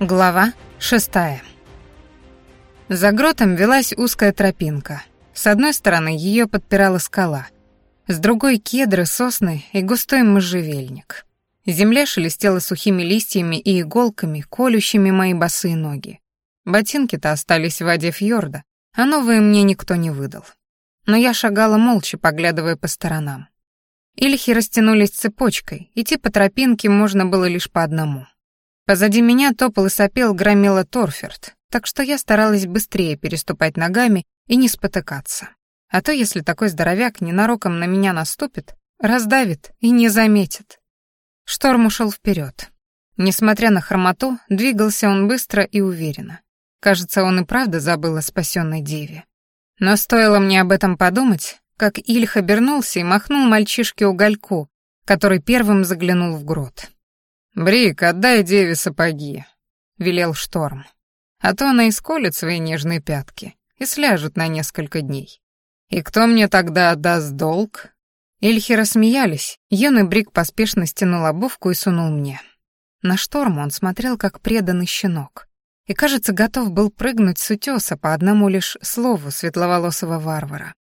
Глава шестая. За гротом велась узкая тропинка. С одной стороны ее подпирала скала, с другой — кедры, сосны и густой можжевельник. Земля шелестела сухими листьями и иголками, колющими мои босые ноги. Ботинки-то остались в воде фьорда, а новые мне никто не выдал. Но я шагала молча, поглядывая по сторонам. Ильхи растянулись цепочкой, идти по тропинке можно было лишь по одному — Позади меня топал и сопел громила Торферт, так что я старалась быстрее переступать ногами и не спотыкаться. А то, если такой здоровяк ненароком на меня наступит, раздавит и не заметит. Шторм ушел вперед. Несмотря на хромоту, двигался он быстро и уверенно. Кажется, он и правда забыл о спасенной деве. Но стоило мне об этом подумать, как Ильх обернулся и махнул мальчишке угольку, который первым заглянул в грот. «Брик, отдай деве сапоги», — велел Шторм. «А то она исколет свои нежные пятки и сляжет на несколько дней. И кто мне тогда отдаст долг?» Ильхи рассмеялись, юный Брик поспешно стянул обувку и сунул мне. На Шторм он смотрел, как преданный щенок, и, кажется, готов был прыгнуть с утёса по одному лишь слову светловолосого варвара.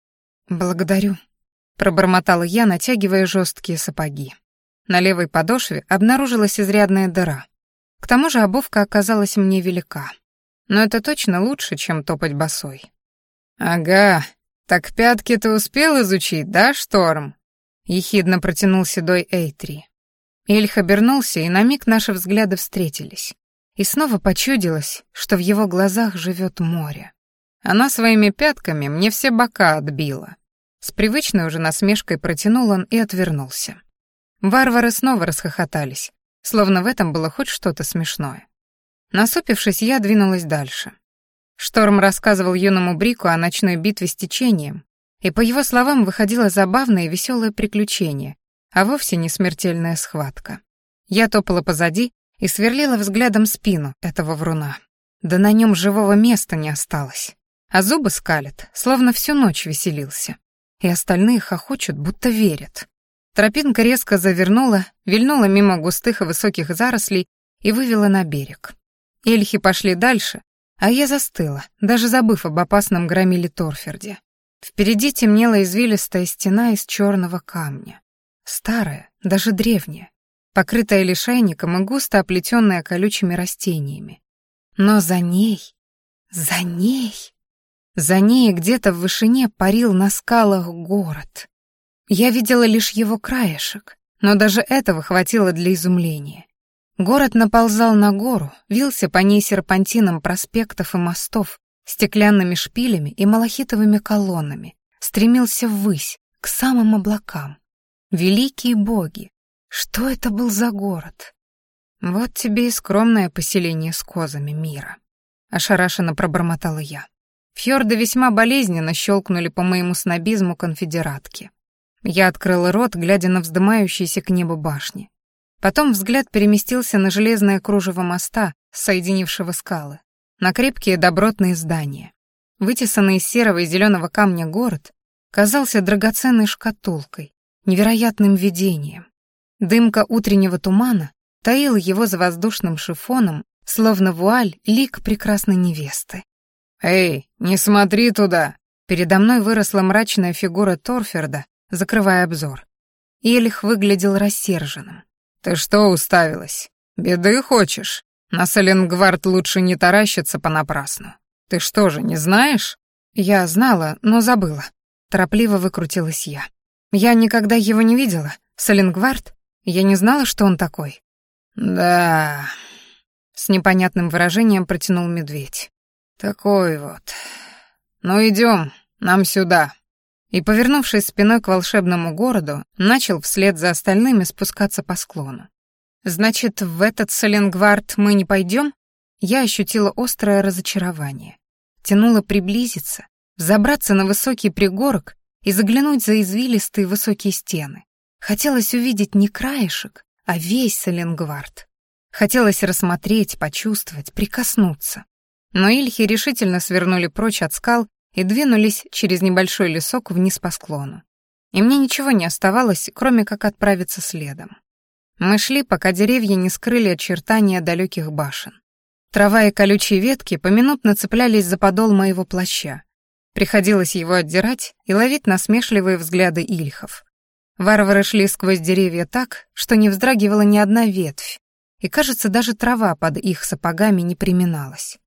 «Благодарю», — пробормотала я, натягивая жесткие сапоги. На левой подошве обнаружилась изрядная дыра. К тому же обувка оказалась мне велика. Но это точно лучше, чем топать босой. «Ага, так пятки ты успел изучить, да, Шторм?» — ехидно протянул седой Эйтри. Эльх обернулся, и на миг наши взгляды встретились. И снова почудилось, что в его глазах живет море. Она своими пятками мне все бока отбила. С привычной уже насмешкой протянул он и отвернулся. Варвары снова расхохотались, словно в этом было хоть что-то смешное. Насупившись, я двинулась дальше. Шторм рассказывал юному Брику о ночной битве с течением, и по его словам выходило забавное и веселое приключение, а вовсе не смертельная схватка. Я топала позади и сверлила взглядом спину этого вруна. Да на нем живого места не осталось. А зубы скалят, словно всю ночь веселился. И остальные хохочут, будто верят. Тропинка резко завернула, вильнула мимо густых и высоких зарослей и вывела на берег. Эльхи пошли дальше, а я застыла, даже забыв об опасном громиле Торферде. Впереди темнела извилистая стена из черного камня. Старая, даже древняя, покрытая лишайником и густо оплетенная колючими растениями. Но за ней, за ней, за ней где-то в вышине парил на скалах город. Я видела лишь его краешек, но даже этого хватило для изумления. Город наползал на гору, вился по ней серпантином проспектов и мостов, стеклянными шпилями и малахитовыми колоннами, стремился ввысь, к самым облакам. Великие боги! Что это был за город? Вот тебе и скромное поселение с козами мира. Ошарашенно пробормотала я. Фьорды весьма болезненно щелкнули по моему снобизму конфедератки. Я открыла рот, глядя на вздымающиеся к небу башни. Потом взгляд переместился на железное кружево моста, соединившего скалы, на крепкие добротные здания. Вытесанный из серого и зеленого камня город казался драгоценной шкатулкой, невероятным видением. Дымка утреннего тумана таила его за воздушным шифоном, словно вуаль лик прекрасной невесты. «Эй, не смотри туда!» Передо мной выросла мрачная фигура Торферда закрывая обзор. Элих выглядел рассерженным. «Ты что уставилась? Беды хочешь? На Соленгвард лучше не таращиться понапрасну. Ты что же, не знаешь?» «Я знала, но забыла». Торопливо выкрутилась я. «Я никогда его не видела. Соленгвард? Я не знала, что он такой». «Да...» С непонятным выражением протянул медведь. «Такой вот. Ну идем, нам сюда» и, повернувшись спиной к волшебному городу, начал вслед за остальными спускаться по склону. «Значит, в этот Соленгвард мы не пойдем?» Я ощутила острое разочарование. Тянуло приблизиться, забраться на высокий пригорок и заглянуть за извилистые высокие стены. Хотелось увидеть не краешек, а весь Соленгвард. Хотелось рассмотреть, почувствовать, прикоснуться. Но Ильхи решительно свернули прочь от скал и двинулись через небольшой лесок вниз по склону. И мне ничего не оставалось, кроме как отправиться следом. Мы шли, пока деревья не скрыли очертания далеких башен. Трава и колючие ветки поминутно цеплялись за подол моего плаща. Приходилось его отдирать и ловить насмешливые взгляды ильхов. Варвары шли сквозь деревья так, что не вздрагивала ни одна ветвь, и, кажется, даже трава под их сапогами не приминалась.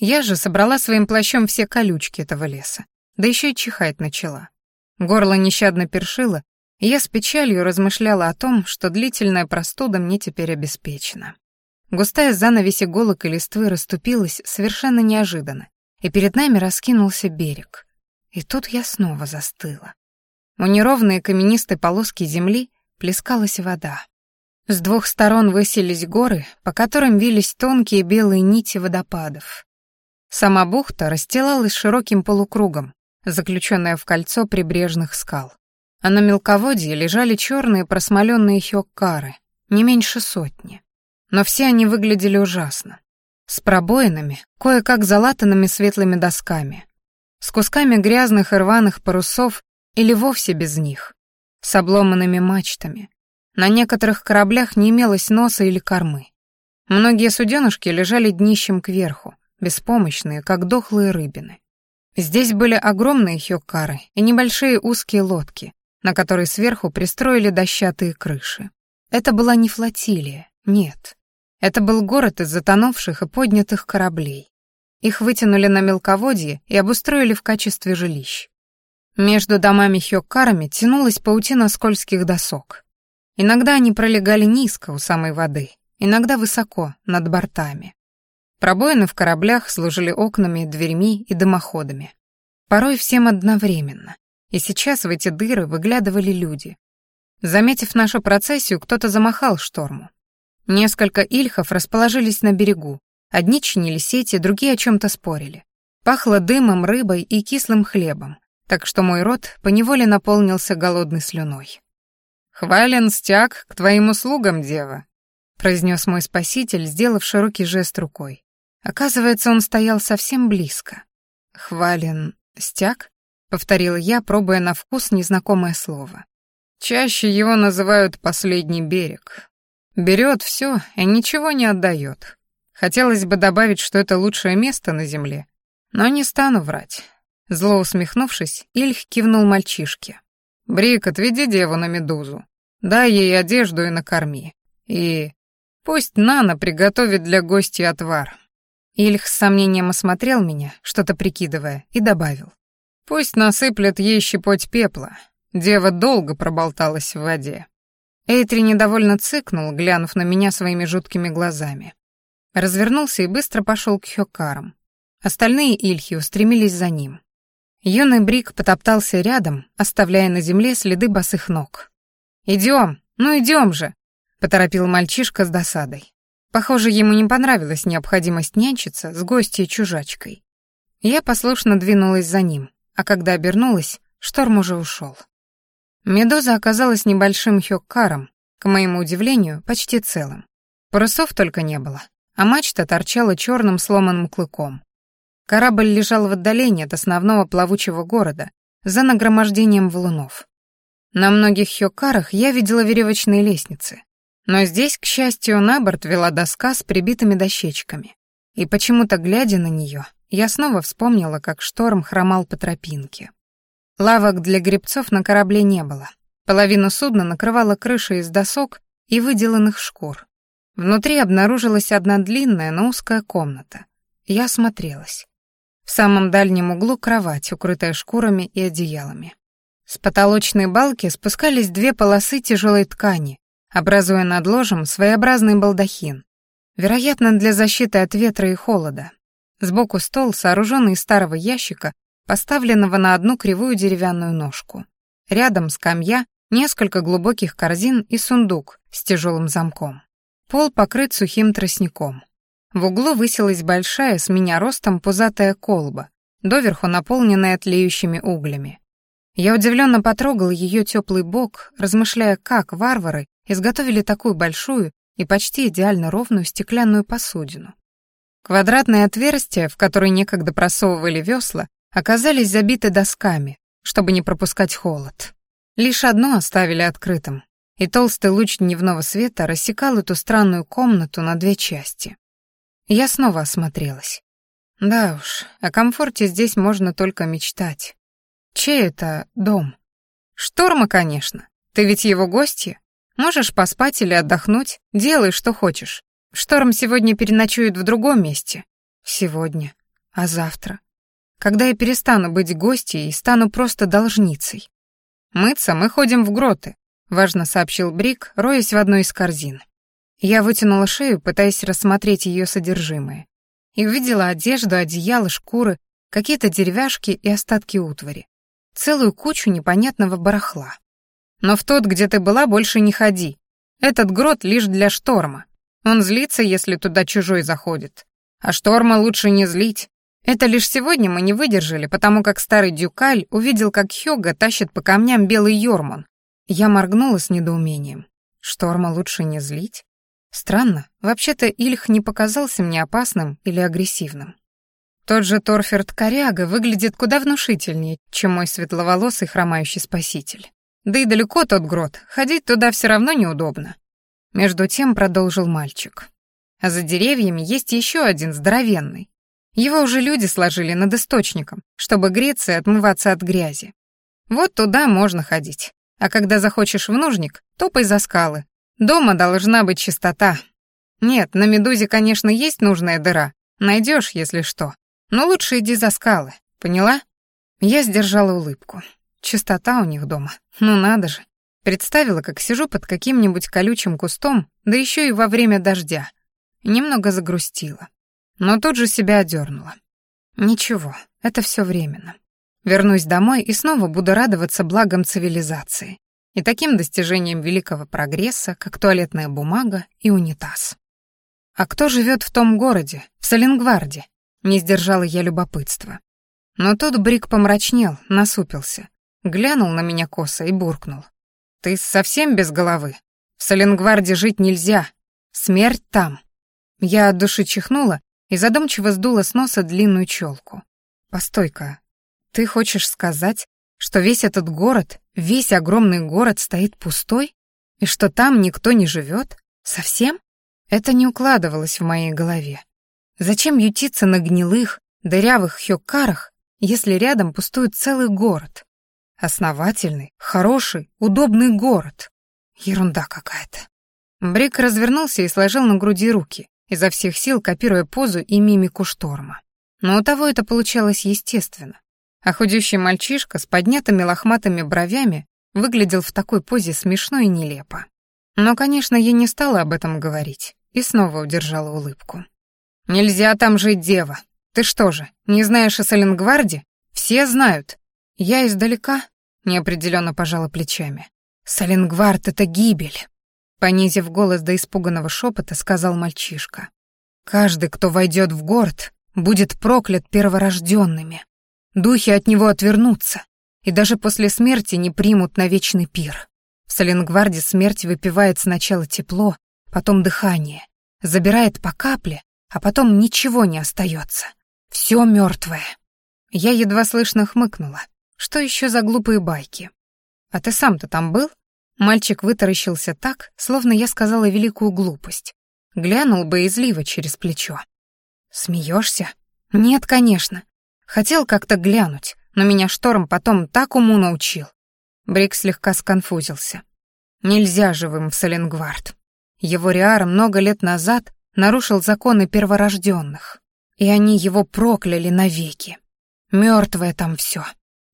Я же собрала своим плащом все колючки этого леса, да еще и чихать начала. Горло нещадно першило, и я с печалью размышляла о том, что длительная простуда мне теперь обеспечена. Густая занавесь иголок и листвы расступилась совершенно неожиданно, и перед нами раскинулся берег. И тут я снова застыла. У неровной каменистой полоски земли плескалась вода. С двух сторон высились горы, по которым вились тонкие белые нити водопадов. Сама бухта расстилалась широким полукругом, заключенная в кольцо прибрежных скал. А на мелководье лежали черные просмоленные хёккары, не меньше сотни. Но все они выглядели ужасно. С пробоинами, кое-как залатанными светлыми досками. С кусками грязных и рваных парусов или вовсе без них. С обломанными мачтами. На некоторых кораблях не имелось носа или кормы. Многие суденышки лежали днищем кверху, беспомощные, как дохлые рыбины. Здесь были огромные хёккары и небольшие узкие лодки, на которые сверху пристроили дощатые крыши. Это была не флотилия, нет. Это был город из затонувших и поднятых кораблей. Их вытянули на мелководье и обустроили в качестве жилищ. Между домами хёккарами тянулась паутина скользких досок. Иногда они пролегали низко у самой воды, иногда высоко, над бортами. Пробоины в кораблях служили окнами, дверьми и дымоходами. Порой всем одновременно. И сейчас в эти дыры выглядывали люди. Заметив нашу процессию, кто-то замахал шторму. Несколько ильхов расположились на берегу. Одни чинили сети, другие о чем-то спорили. Пахло дымом, рыбой и кислым хлебом, так что мой рот поневоле наполнился голодной слюной. «Хвален стяг к твоим услугам, дева», — произнес мой спаситель, сделав широкий жест рукой. Оказывается, он стоял совсем близко. «Хвален стяг?» — повторила я, пробуя на вкус незнакомое слово. «Чаще его называют «последний берег». Берет все и ничего не отдает. Хотелось бы добавить, что это лучшее место на земле, но не стану врать». Зло усмехнувшись, Ильх кивнул мальчишке. «Брик, отведи деву на медузу. Дай ей одежду и накорми. И пусть Нана приготовит для гостя отвар. Ильх с сомнением осмотрел меня, что-то прикидывая, и добавил. «Пусть насыплет ей щепоть пепла. Дева долго проболталась в воде». Эйтри недовольно цыкнул, глянув на меня своими жуткими глазами. Развернулся и быстро пошел к Хёкарам. Остальные Ильхи устремились за ним. Юный Брик потоптался рядом, оставляя на земле следы босых ног. «Идем, ну идем же!» — поторопил мальчишка с досадой. Похоже, ему не понравилась необходимость нянчиться с гостьей-чужачкой. Я послушно двинулась за ним, а когда обернулась, шторм уже ушел. Медоза оказалась небольшим хёккаром, к моему удивлению, почти целым. Парусов только не было, а мачта торчала черным сломанным клыком. Корабль лежал в отдалении от основного плавучего города, за нагромождением валунов. На многих хёккарах я видела веревочные лестницы, но здесь, к счастью, на борт вела доска с прибитыми дощечками. И почему-то, глядя на нее, я снова вспомнила, как шторм хромал по тропинке. Лавок для гребцов на корабле не было. Половину судна накрывала крыша из досок и выделанных шкур. Внутри обнаружилась одна длинная, но узкая комната. Я осмотрелась. В самом дальнем углу кровать, укрытая шкурами и одеялами. С потолочной балки спускались две полосы тяжелой ткани, образуя над ложем своеобразный балдахин, вероятно, для защиты от ветра и холода. Сбоку стол, сооруженный из старого ящика, поставленного на одну кривую деревянную ножку. Рядом скамья, несколько глубоких корзин и сундук с тяжелым замком. Пол покрыт сухим тростником. В углу высилась большая, с меня ростом, пузатая колба, доверху наполненная тлеющими углями. Я удивленно потрогал ее теплый бок, размышляя, как варвары изготовили такую большую и почти идеально ровную стеклянную посудину. Квадратные отверстия, в которые некогда просовывали весла, оказались забиты досками, чтобы не пропускать холод. Лишь одно оставили открытым, и толстый луч дневного света рассекал эту странную комнату на две части. Я снова осмотрелась. Да уж, о комфорте здесь можно только мечтать. Чей это дом? Шторма, конечно. Ты ведь его гостья. Можешь поспать или отдохнуть, делай, что хочешь. Шторм сегодня переночует в другом месте. Сегодня. А завтра? Когда я перестану быть гостьей и стану просто должницей? Мыться мы ходим в гроты, важно сообщил Брик, роясь в одной из корзин. Я вытянула шею, пытаясь рассмотреть ее содержимое, и увидела одежду, одеяло, шкуры, какие-то деревяшки и остатки утвари. Целую кучу непонятного барахла. Но в тот, где ты была, больше не ходи. Этот грот лишь для шторма. Он злится, если туда чужой заходит. А шторма лучше не злить. Это лишь сегодня мы не выдержали, потому как старый дюкаль увидел, как Хёга тащит по камням белый Йормон. Я моргнула с недоумением. Шторма лучше не злить? Странно, вообще-то Ильх не показался мне опасным или агрессивным. Тот же Торферт Коряга выглядит куда внушительнее, чем мой светловолосый хромающий спаситель. Да и далеко тот грот, ходить туда все равно неудобно. Между тем продолжил мальчик. А за деревьями есть еще один здоровенный. Его уже люди сложили над источником, чтобы греться и отмываться от грязи. Вот туда можно ходить. А когда захочешь в нужник, топай за скалы. Дома должна быть чистота. Нет, на медузе, конечно, есть нужная дыра. Найдешь, если что. Но лучше иди за скалы. Поняла? Я сдержала улыбку. Чистота у них дома. Ну надо же. Представила, как сижу под каким-нибудь колючим кустом, да еще и во время дождя. Немного загрустила. Но тут же себя одернула. Ничего, это все временно. Вернусь домой и снова буду радоваться благам цивилизации и таким достижениям великого прогресса, как туалетная бумага и унитаз. А кто живет в том городе, в Саленгварде? Не сдержала я любопытства. Но тут Брик помрачнел, насупился, глянул на меня косо и буркнул. «Ты совсем без головы? В Саленгварде жить нельзя. Смерть там». Я от души чихнула и задумчиво сдула с носа длинную челку. «Постой-ка, ты хочешь сказать, что весь этот город, весь огромный город стоит пустой? И что там никто не живет? Совсем?» Это не укладывалось в моей голове. Зачем ютиться на гнилых, дырявых хёккарах, если рядом пустует целый город? Основательный, хороший, удобный город. Ерунда какая-то. Брик развернулся и сложил на груди руки, изо всех сил копируя позу и мимику шторма. Но у того это получалось естественно. А худющий мальчишка с поднятыми лохматыми бровями выглядел в такой позе смешно и нелепо. Но, конечно, я не стала об этом говорить и снова удержала улыбку. «Нельзя там жить, дева. Ты что же, не знаешь о Саленгварде? Все знают. Я издалека неопределенно пожала плечами. Саленгвард — это гибель. Понизив голос до испуганного шепота, сказал мальчишка. Каждый, кто войдет в город, будет проклят перворожденными. Духи от него отвернутся и даже после смерти не примут на вечный пир. В Саленгварде смерть выпивает сначала тепло, потом дыхание, забирает по капле, а потом ничего не остается. Все мертвое. Я едва слышно хмыкнула. Что еще за глупые байки? А ты сам-то там был? Мальчик вытаращился так, словно я сказала великую глупость. Глянул боязливо через плечо. Смеешься? Нет, конечно. Хотел как-то глянуть, но меня шторм потом так уму научил. Брик слегка сконфузился. Нельзя живым в Саленгвард. Его Риар много лет назад нарушил законы перворожденных, и они его прокляли навеки. Мертвое там все.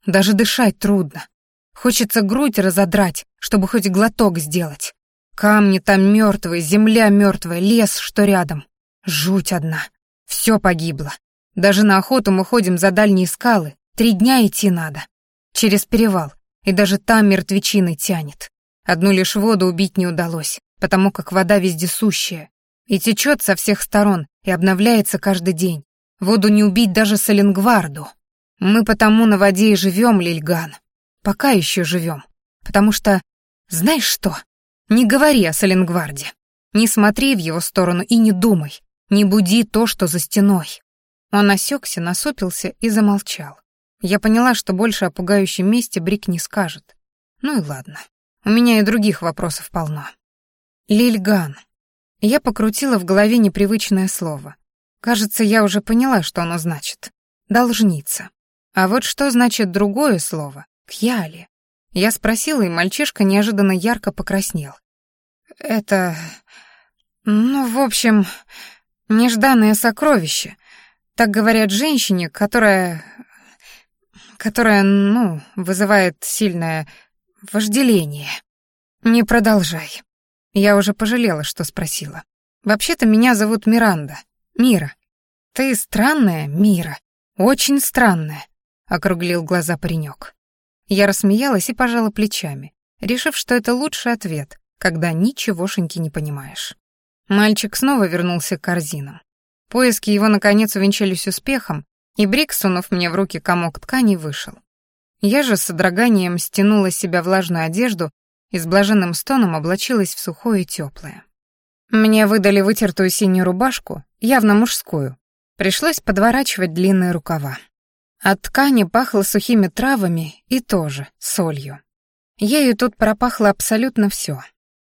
Даже дышать трудно. Хочется грудь разодрать, чтобы хоть глоток сделать. Камни там мертвые, земля мертвая, лес, что рядом. Жуть одна. Все погибло. Даже на охоту мы ходим за дальние скалы. Три дня идти надо. Через перевал. И даже там мертвечиной тянет. Одну лишь воду убить не удалось, потому как вода вездесущая. И течет со всех сторон, и обновляется каждый день. Воду не убить даже Саленгварду. Мы потому на воде и живем, Лильган. Пока еще живем. Потому что... Знаешь что? Не говори о Саленгварде. Не смотри в его сторону и не думай. Не буди то, что за стеной. Он осекся, насупился и замолчал. Я поняла, что больше о пугающем месте Брик не скажет. Ну и ладно. У меня и других вопросов полно. Лильган. Я покрутила в голове непривычное слово. Кажется, я уже поняла, что оно значит. Должница. А вот что значит другое слово? Кьяли. Я спросила, и мальчишка неожиданно ярко покраснел. Это... Ну, в общем, нежданное сокровище. Так говорят женщине, которая... которая, ну, вызывает сильное вожделение. Не продолжай. Я уже пожалела, что спросила. Вообще-то меня зовут Миранда. Мира. Ты странная, Мира. Очень странная, округлил глаза паренек. Я рассмеялась и пожала плечами, решив, что это лучший ответ, когда ничегошеньки не понимаешь. Мальчик снова вернулся к корзинам. Поиски его, наконец, увенчались успехом, и Брик, сунув мне в руки комок ткани, вышел. Я же с содроганием стянула с себя влажную одежду и с блаженным стоном облачилась в сухое и теплое. Мне выдали вытертую синюю рубашку, явно мужскую. Пришлось подворачивать длинные рукава. От ткани пахло сухими травами и тоже солью. Ею тут пропахло абсолютно все.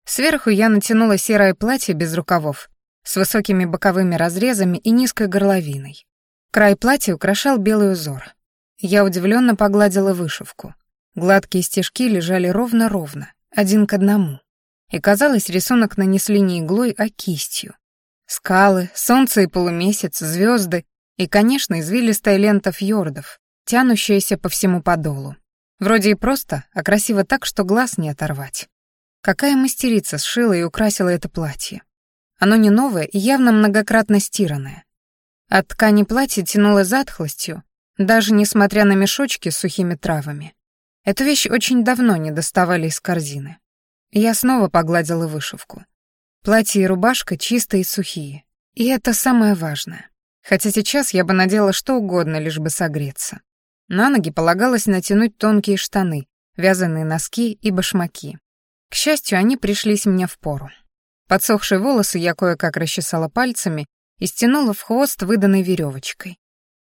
Сверху я натянула серое платье без рукавов, с высокими боковыми разрезами и низкой горловиной. Край платья украшал белый узор. Я удивленно погладила вышивку. Гладкие стежки лежали ровно-ровно, один к одному. И казалось, рисунок нанесли не иглой, а кистью. Скалы, солнце и полумесяц, звезды и, конечно, извилистая лента фьордов, тянущаяся по всему подолу. Вроде и просто, а красиво так, что глаз не оторвать. Какая мастерица сшила и украсила это платье. Оно не новое и явно многократно стиранное. От ткани платья тянуло затхлостью, даже несмотря на мешочки с сухими травами. Эту вещь очень давно не доставали из корзины. Я снова погладила вышивку. Платье и рубашка чистые и сухие. И это самое важное. Хотя сейчас я бы надела что угодно, лишь бы согреться. На ноги полагалось натянуть тонкие штаны, вязаные носки и башмаки. К счастью, они пришлись мне в пору. Подсохшие волосы я кое-как расчесала пальцами и стянула в хвост выданной веревочкой.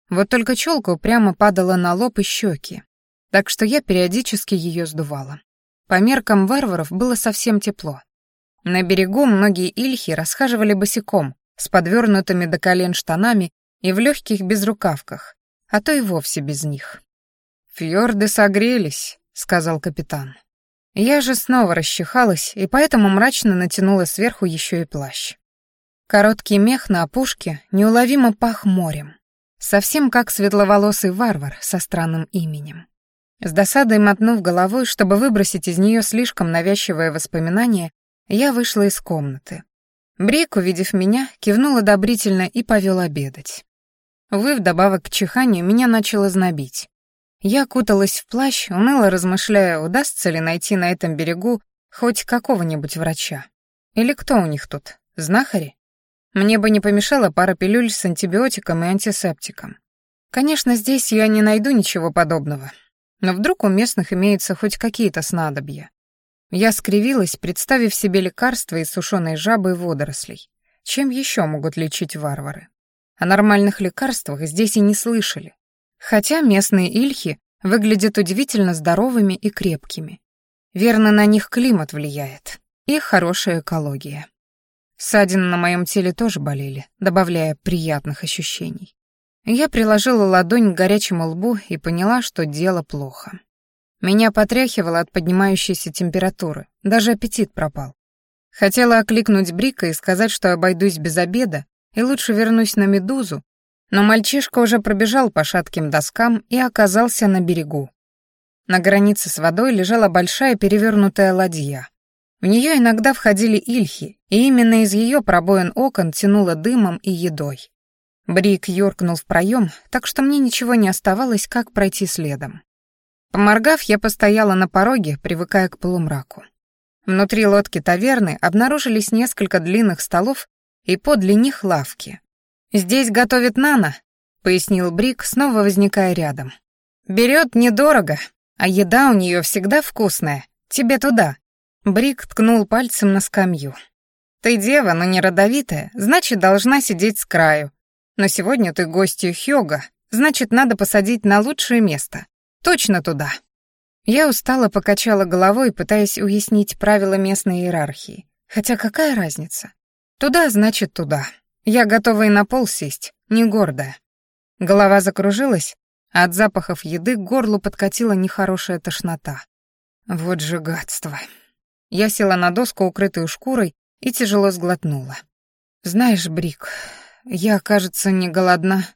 Вот только челка прямо падала на лоб и щеки, так что я периодически ее сдувала. По меркам варваров было совсем тепло. На берегу многие ильхи расхаживали босиком, с подвернутыми до колен штанами и в легких безрукавках, а то и вовсе без них. «Фьорды согрелись», — сказал капитан. Я же снова расчихалась и поэтому мрачно натянула сверху еще и плащ. Короткий мех на опушке неуловимо пах морем, совсем как светловолосый варвар со странным именем. С досадой мотнув головой, чтобы выбросить из нее слишком навязчивое воспоминание, я вышла из комнаты. Брик, увидев меня, кивнул одобрительно и повел обедать. Увы, вдобавок к чиханию меня начало знобить. Я куталась в плащ, уныло размышляя, удастся ли найти на этом берегу хоть какого-нибудь врача. Или кто у них тут? Знахари? Мне бы не помешала пара пилюль с антибиотиком и антисептиком. Конечно, здесь я не найду ничего подобного. Но вдруг у местных имеются хоть какие-то снадобья. Я скривилась, представив себе лекарства из сушеной жабы и водорослей. Чем еще могут лечить варвары? О нормальных лекарствах здесь и не слышали. Хотя местные ильхи выглядят удивительно здоровыми и крепкими. Верно, на них климат влияет. И хорошая экология. Ссадины на моем теле тоже болели, добавляя приятных ощущений. Я приложила ладонь к горячему лбу и поняла, что дело плохо. Меня потряхивало от поднимающейся температуры, даже аппетит пропал. Хотела окликнуть Брика и сказать, что обойдусь без обеда и лучше вернусь на Медузу, но мальчишка уже пробежал по шатким доскам и оказался на берегу. На границе с водой лежала большая перевернутая ладья. В нее иногда входили ильхи, и именно из ее пробоин окон тянуло дымом и едой. Брик юркнул в проем, так что мне ничего не оставалось, как пройти следом. Поморгав, я постояла на пороге, привыкая к полумраку. Внутри лодки таверны обнаружились несколько длинных столов и подле них лавки, «Здесь готовит Нана», — пояснил Брик, снова возникая рядом. «Берет недорого, а еда у нее всегда вкусная. Тебе туда». Брик ткнул пальцем на скамью. «Ты дева, но не родовитая, значит, должна сидеть с краю. Но сегодня ты гостью Хёга, значит, надо посадить на лучшее место. Точно туда». Я устало покачала головой, пытаясь уяснить правила местной иерархии. Хотя какая разница? Туда значит туда. Я готова и на пол сесть, не гордая. Голова закружилась, а от запахов еды к горлу подкатила нехорошая тошнота. Вот же гадство. Я села на доску, укрытую шкурой, и тяжело сглотнула. «Знаешь, Брик, я, кажется, не голодна».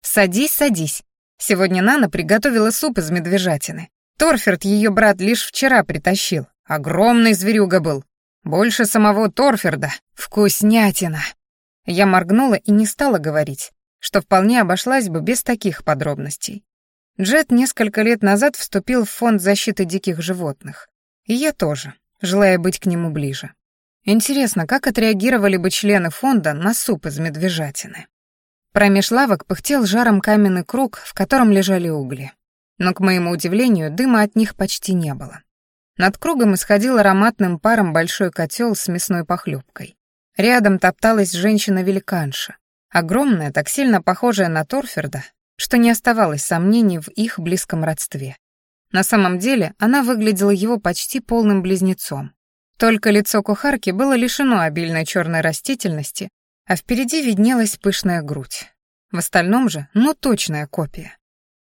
«Садись, садись. Сегодня Нана приготовила суп из медвежатины. Торферт ее брат лишь вчера притащил. Огромный зверюга был. Больше самого Торферда. Вкуснятина». Я моргнула и не стала говорить, что вполне обошлась бы без таких подробностей. Джет несколько лет назад вступил в фонд защиты диких животных. И я тоже, желая быть к нему ближе. Интересно, как отреагировали бы члены фонда на суп из медвежатины? Промеж лавок пыхтел жаром каменный круг, в котором лежали угли. Но, к моему удивлению, дыма от них почти не было. Над кругом исходил ароматным паром большой котел с мясной похлебкой. Рядом топталась женщина-великанша, огромная, так сильно похожая на Торферда, что не оставалось сомнений в их близком родстве. На самом деле она выглядела его почти полным близнецом. Только лицо кухарки было лишено обильной черной растительности, а впереди виднелась пышная грудь. В остальном же, ну, точная копия.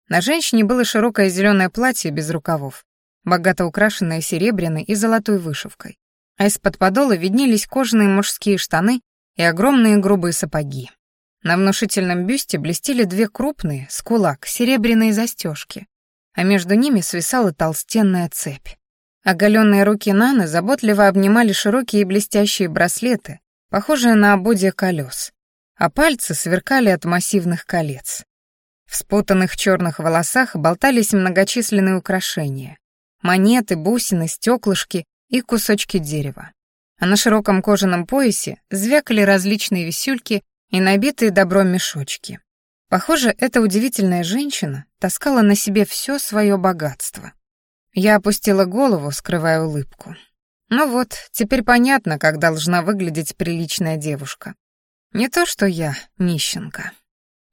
На женщине было широкое зеленое платье без рукавов, богато украшенное серебряной и золотой вышивкой а из-под подола виднелись кожаные мужские штаны и огромные грубые сапоги. На внушительном бюсте блестели две крупные, с кулак, серебряные застежки, а между ними свисала толстенная цепь. Оголенные руки Наны заботливо обнимали широкие блестящие браслеты, похожие на ободья колес, а пальцы сверкали от массивных колец. В спутанных черных волосах болтались многочисленные украшения. Монеты, бусины, стеклышки и кусочки дерева. А на широком кожаном поясе звякали различные висюльки и набитые добром мешочки. Похоже, эта удивительная женщина таскала на себе все свое богатство. Я опустила голову, скрывая улыбку. Ну вот, теперь понятно, как должна выглядеть приличная девушка. Не то, что я нищенка.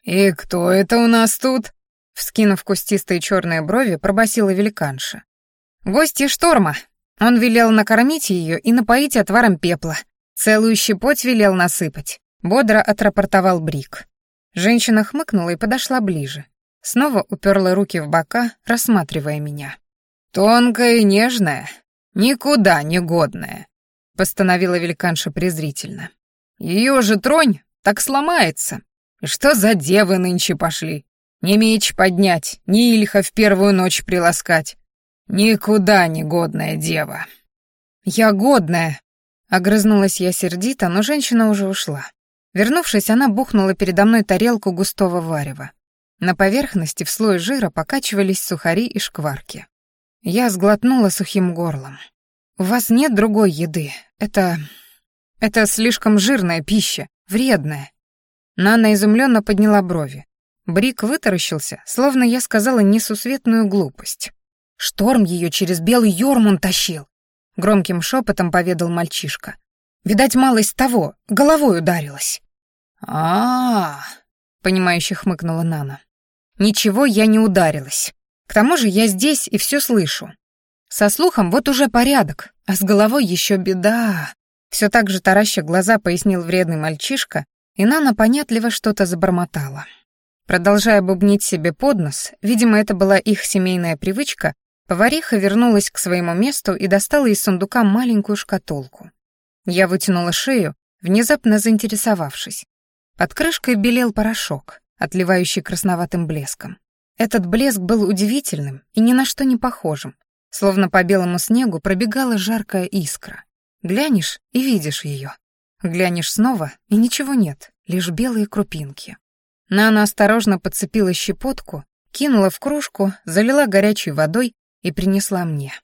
«И кто это у нас тут?» Вскинув кустистые черные брови, пробасила великанша. «Гости шторма, он велел накормить ее и напоить отваром пепла. Целую щепоть велел насыпать. Бодро отрапортовал Брик. Женщина хмыкнула и подошла ближе. Снова уперла руки в бока, рассматривая меня. «Тонкая и нежная, никуда не годная», — постановила великанша презрительно. «Ее же тронь, так сломается. И что за девы нынче пошли? Не меч поднять, ни ильха в первую ночь приласкать. «Никуда не годная дева». «Я годная», — огрызнулась я сердито, но женщина уже ушла. Вернувшись, она бухнула передо мной тарелку густого варева. На поверхности в слое жира покачивались сухари и шкварки. Я сглотнула сухим горлом. «У вас нет другой еды. Это... это слишком жирная пища, вредная». Нана изумленно подняла брови. Брик вытаращился, словно я сказала несусветную глупость. Шторм ее через белый Йормун тащил. Громким шепотом поведал мальчишка. Видать, малость того, головой ударилась. а, -а, -а понимающе хмыкнула Нана. «Ничего я не ударилась. К тому же я здесь и все слышу. Со слухом вот уже порядок, а с головой еще беда». Все так же тараща глаза пояснил вредный мальчишка, и Нана понятливо что-то забормотала. Продолжая бубнить себе под нос, видимо, это была их семейная привычка, Повариха вернулась к своему месту и достала из сундука маленькую шкатулку. Я вытянула шею, внезапно заинтересовавшись. Под крышкой белел порошок, отливающий красноватым блеском. Этот блеск был удивительным и ни на что не похожим, словно по белому снегу пробегала жаркая искра. Глянешь и видишь ее. Глянешь снова, и ничего нет, лишь белые крупинки. Нана осторожно подцепила щепотку, кинула в кружку, залила горячей водой и принесла мне.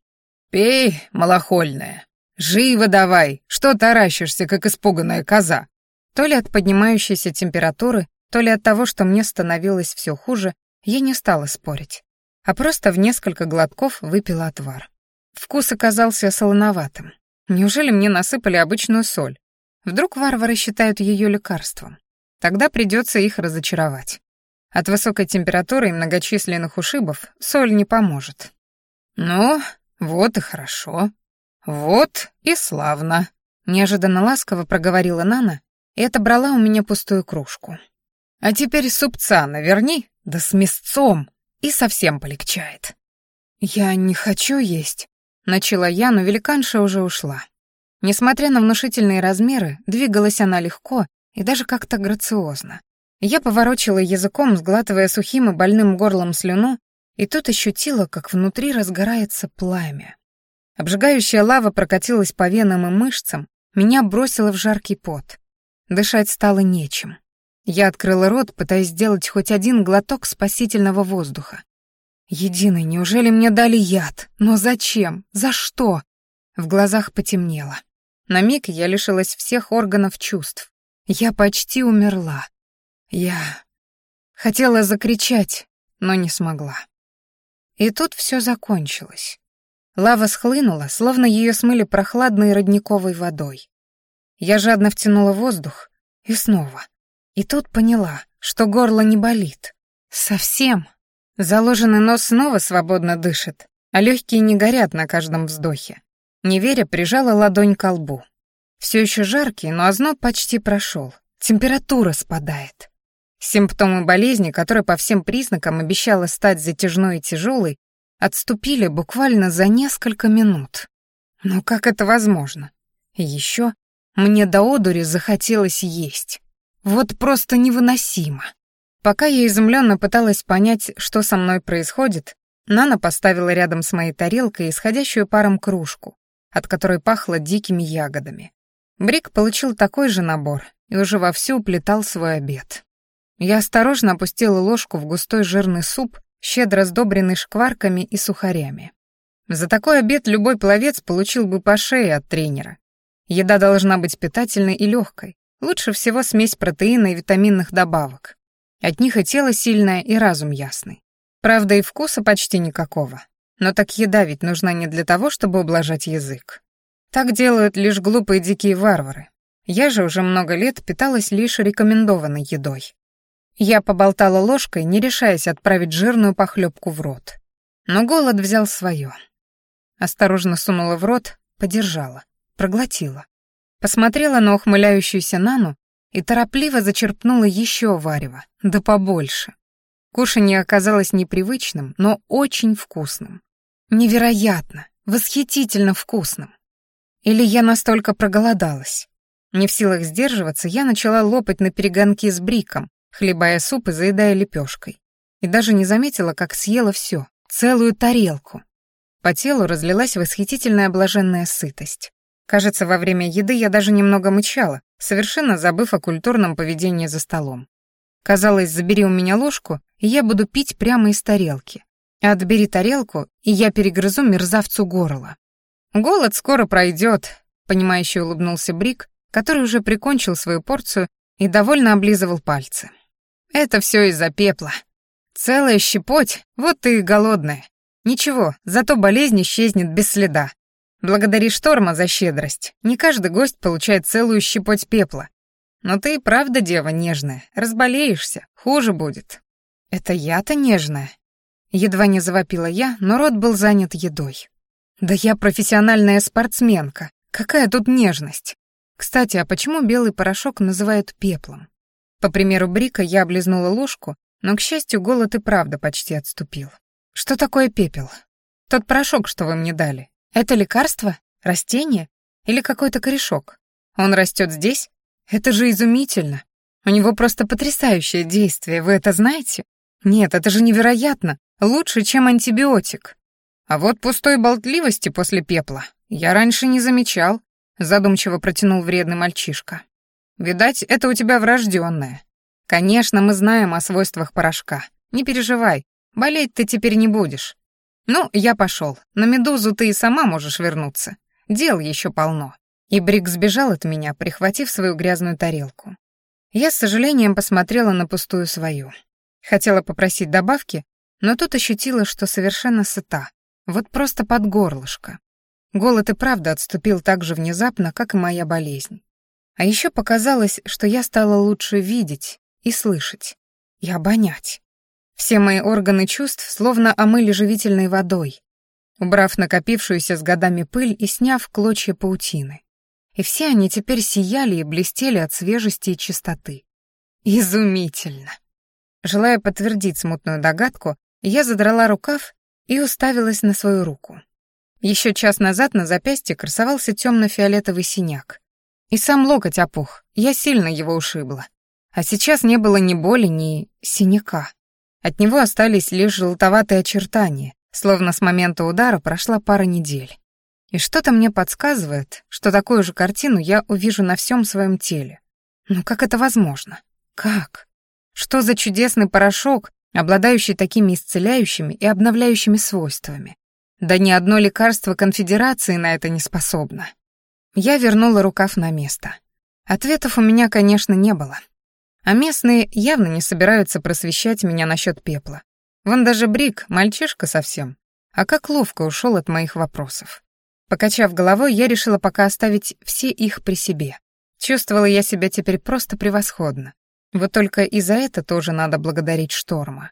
«Пей, малохольная, живо давай, что таращишься, как испуганная коза?» То ли от поднимающейся температуры, то ли от того, что мне становилось все хуже, я не стала спорить, а просто в несколько глотков выпила отвар. Вкус оказался солоноватым. Неужели мне насыпали обычную соль? Вдруг варвары считают ее лекарством? Тогда придется их разочаровать. От высокой температуры и многочисленных ушибов соль не поможет. «Ну, вот и хорошо. Вот и славно», — неожиданно ласково проговорила Нана и отобрала у меня пустую кружку. «А теперь супца наверни, да с мясцом, и совсем полегчает». «Я не хочу есть», — начала я, но великанша уже ушла. Несмотря на внушительные размеры, двигалась она легко и даже как-то грациозно. Я поворочила языком, сглатывая сухим и больным горлом слюну, и тут ощутила, как внутри разгорается пламя. Обжигающая лава прокатилась по венам и мышцам, меня бросило в жаркий пот. Дышать стало нечем. Я открыла рот, пытаясь сделать хоть один глоток спасительного воздуха. Единый, неужели мне дали яд? Но зачем? За что? В глазах потемнело. На миг я лишилась всех органов чувств. Я почти умерла. Я хотела закричать, но не смогла. И тут все закончилось. Лава схлынула, словно ее смыли прохладной родниковой водой. Я жадно втянула воздух и снова. И тут поняла, что горло не болит. Совсем. Заложенный нос снова свободно дышит, а легкие не горят на каждом вздохе. Неверя прижала ладонь к лбу. Все еще жаркий, но озноб почти прошел. Температура спадает. Симптомы болезни, которая по всем признакам обещала стать затяжной и тяжелой, отступили буквально за несколько минут. Но как это возможно? Еще мне до одури захотелось есть. Вот просто невыносимо. Пока я изумленно пыталась понять, что со мной происходит, Нана поставила рядом с моей тарелкой исходящую паром кружку, от которой пахло дикими ягодами. Брик получил такой же набор и уже вовсю уплетал свой обед. Я осторожно опустила ложку в густой жирный суп, щедро сдобренный шкварками и сухарями. За такой обед любой пловец получил бы по шее от тренера. Еда должна быть питательной и легкой. Лучше всего смесь протеина и витаминных добавок. От них и тело сильное, и разум ясный. Правда, и вкуса почти никакого. Но так еда ведь нужна не для того, чтобы ублажать язык. Так делают лишь глупые дикие варвары. Я же уже много лет питалась лишь рекомендованной едой. Я поболтала ложкой, не решаясь отправить жирную похлебку в рот. Но голод взял свое. Осторожно сунула в рот, подержала, проглотила. Посмотрела на ухмыляющуюся Нану и торопливо зачерпнула еще варево, да побольше. Кушанье оказалось непривычным, но очень вкусным. Невероятно, восхитительно вкусным. Или я настолько проголодалась? Не в силах сдерживаться, я начала лопать на перегонки с бриком, хлебая суп и заедая лепешкой. И даже не заметила, как съела все, целую тарелку. По телу разлилась восхитительная блаженная сытость. Кажется, во время еды я даже немного мычала, совершенно забыв о культурном поведении за столом. Казалось, забери у меня ложку, и я буду пить прямо из тарелки. А отбери тарелку, и я перегрызу мерзавцу горло. Голод скоро пройдет, понимающе улыбнулся Брик, который уже прикончил свою порцию и довольно облизывал пальцы. Это все из-за пепла. Целая щепоть, вот ты и голодная. Ничего, зато болезнь исчезнет без следа. Благодари шторма за щедрость. Не каждый гость получает целую щепоть пепла. Но ты и правда дева нежная. Разболеешься, хуже будет. Это я-то нежная. Едва не завопила я, но рот был занят едой. Да я профессиональная спортсменка. Какая тут нежность? Кстати, а почему белый порошок называют пеплом? По примеру Брика я облизнула ложку, но, к счастью, голод и правда почти отступил. Что такое пепел? Тот порошок, что вы мне дали. Это лекарство? Растение? Или какой-то корешок? Он растет здесь? Это же изумительно. У него просто потрясающее действие, вы это знаете? Нет, это же невероятно. Лучше, чем антибиотик. А вот пустой болтливости после пепла я раньше не замечал, задумчиво протянул вредный мальчишка. Видать, это у тебя врожденное. Конечно, мы знаем о свойствах порошка. Не переживай, болеть ты теперь не будешь. Ну, я пошел. На медузу ты и сама можешь вернуться. Дел еще полно. И Брик сбежал от меня, прихватив свою грязную тарелку. Я с сожалением посмотрела на пустую свою. Хотела попросить добавки, но тут ощутила, что совершенно сыта. Вот просто под горлышко. Голод и правда отступил так же внезапно, как и моя болезнь. А еще показалось, что я стала лучше видеть и слышать, и обонять. Все мои органы чувств словно омыли живительной водой, убрав накопившуюся с годами пыль и сняв клочья паутины. и все они теперь сияли и блестели от свежести и чистоты. Изумительно! Желая подтвердить смутную догадку, я задрала рукав и уставилась на свою руку. Еще час назад на запястье красовался темно-фиолетовый синяк. И сам локоть опух, я сильно его ушибла. А сейчас не было ни боли, ни синяка. От него остались лишь желтоватые очертания, словно с момента удара прошла пара недель. И что-то мне подсказывает, что такую же картину я увижу на всем своем теле. Но как это возможно? Как? Что за чудесный порошок, обладающий такими исцеляющими и обновляющими свойствами? Да ни одно лекарство конфедерации на это не способно. Я вернула рукав на место. Ответов у меня, конечно, не было. А местные явно не собираются просвещать меня насчет пепла. Вон даже Брик, мальчишка совсем. А как ловко ушел от моих вопросов. Покачав головой, я решила пока оставить все их при себе. Чувствовала я себя теперь просто превосходно. Вот только и за это тоже надо благодарить Шторма.